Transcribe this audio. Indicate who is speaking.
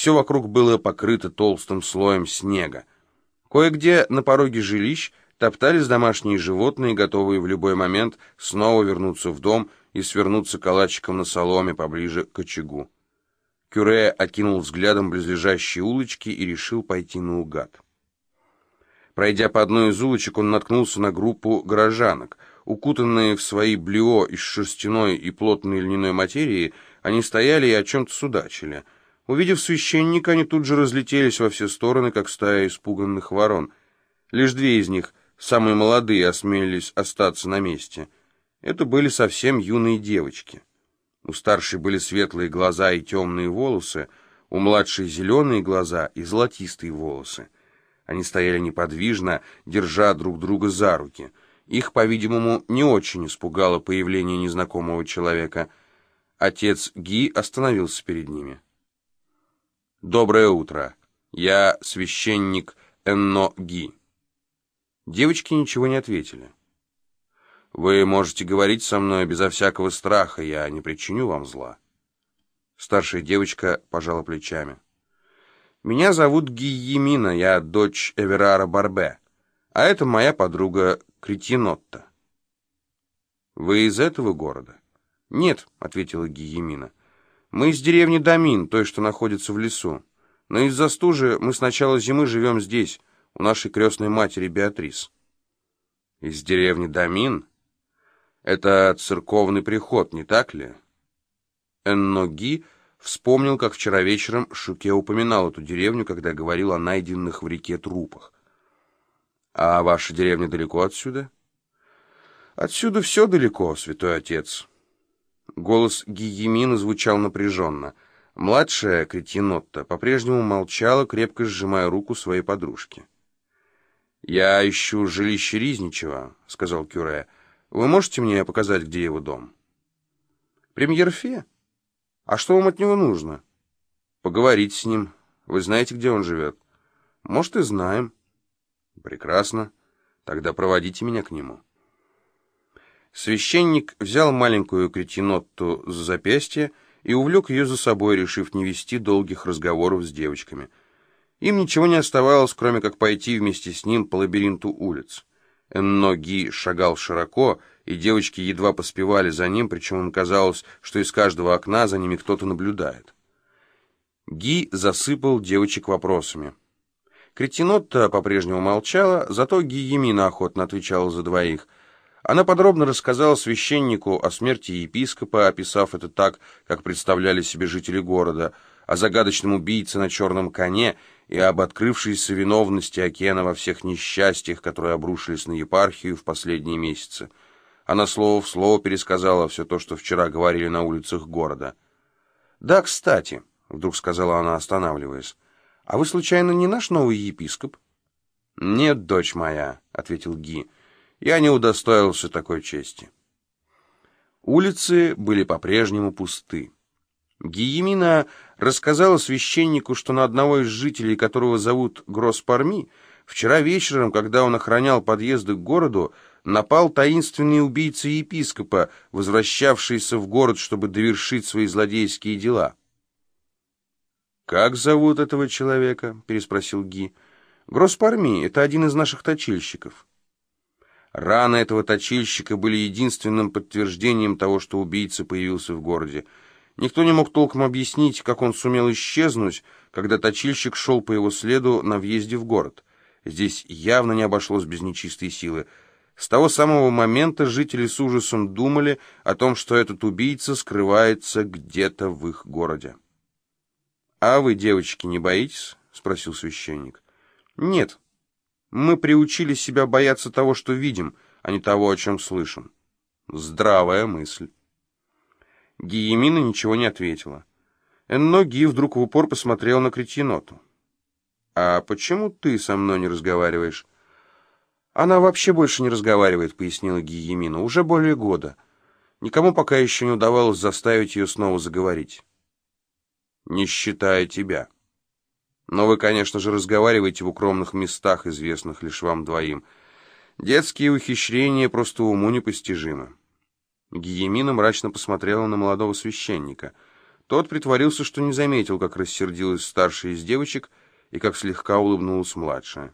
Speaker 1: Все вокруг было покрыто толстым слоем снега. Кое-где на пороге жилищ топтались домашние животные, готовые в любой момент снова вернуться в дом и свернуться калачиком на соломе поближе к очагу. Кюре окинул взглядом близлежащие улочки и решил пойти наугад. Пройдя по одной из улочек, он наткнулся на группу горожанок. Укутанные в свои блюо из шерстяной и плотной льняной материи, они стояли и о чем-то судачили. Увидев священника, они тут же разлетелись во все стороны, как стая испуганных ворон. Лишь две из них, самые молодые, осмелились остаться на месте. Это были совсем юные девочки. У старшей были светлые глаза и темные волосы, у младшей зеленые глаза и золотистые волосы. Они стояли неподвижно, держа друг друга за руки. Их, по-видимому, не очень испугало появление незнакомого человека. Отец Ги остановился перед ними. «Доброе утро. Я священник Энно Ги». Девочки ничего не ответили. «Вы можете говорить со мной безо всякого страха, я не причиню вам зла». Старшая девочка пожала плечами. Меня зовут Гийемина, я дочь Эверара Барбе, а это моя подруга Кретинотта. Вы из этого города? Нет, ответила Гийемина. Мы из деревни Дамин, той, что находится в лесу. Но из-за стужи мы с начала зимы живем здесь, у нашей крестной матери Беатрис. Из деревни Дамин? Это церковный приход, не так ли? Энноги Вспомнил, как вчера вечером Шуке упоминал эту деревню, когда говорил о найденных в реке трупах. «А ваша деревня далеко отсюда?» «Отсюда все далеко, святой отец». Голос Гиемина звучал напряженно. Младшая Кретинотта по-прежнему молчала, крепко сжимая руку своей подружки. «Я ищу жилище Ризничева», — сказал Кюре. «Вы можете мне показать, где его дом?» «Премьер Фе?» А что вам от него нужно? Поговорить с ним. Вы знаете, где он живет? Может, и знаем. Прекрасно. Тогда проводите меня к нему. Священник взял маленькую кретинотту за запястье и увлек ее за собой, решив не вести долгих разговоров с девочками. Им ничего не оставалось, кроме как пойти вместе с ним по лабиринту улиц. Ноги шагал широко, и девочки едва поспевали за ним, причем им казалось, что из каждого окна за ними кто-то наблюдает. Ги засыпал девочек вопросами. Кретинотта по-прежнему молчала, зато Гиемина охотно отвечала за двоих. Она подробно рассказала священнику о смерти епископа, описав это так, как представляли себе жители города, о загадочном убийце на черном коне и об открывшейся виновности Окена во всех несчастьях, которые обрушились на епархию в последние месяцы. Она слово в слово пересказала все то, что вчера говорили на улицах города. «Да, кстати», — вдруг сказала она, останавливаясь, — «а вы, случайно, не наш новый епископ?» «Нет, дочь моя», — ответил Ги, — «я не удостоился такой чести». Улицы были по-прежнему пусты. Гиемина рассказала священнику, что на одного из жителей, которого зовут Гросс-Парми, вчера вечером, когда он охранял подъезды к городу, напал таинственный убийца епископа, возвращавшийся в город, чтобы довершить свои злодейские дела. «Как зовут этого человека?» — переспросил Ги. «Гросспарми — это один из наших точильщиков». Раны этого точильщика были единственным подтверждением того, что убийца появился в городе. Никто не мог толком объяснить, как он сумел исчезнуть, когда точильщик шел по его следу на въезде в город. Здесь явно не обошлось без нечистой силы — с того самого момента жители с ужасом думали о том, что этот убийца скрывается где-то в их городе. «А вы, девочки, не боитесь?» — спросил священник. «Нет. Мы приучили себя бояться того, что видим, а не того, о чем слышим». «Здравая мысль». Гиемина ничего не ответила. Энно Ги вдруг в упор посмотрел на Кретиноту. «А почему ты со мной не разговариваешь?» «Она вообще больше не разговаривает», — пояснила Гиемина, — «уже более года. Никому пока еще не удавалось заставить ее снова заговорить». «Не считая тебя. Но вы, конечно же, разговариваете в укромных местах, известных лишь вам двоим. Детские ухищрения просто уму непостижимы». Гиемина мрачно посмотрела на молодого священника. Тот притворился, что не заметил, как рассердилась старшая из девочек и как слегка улыбнулась младшая.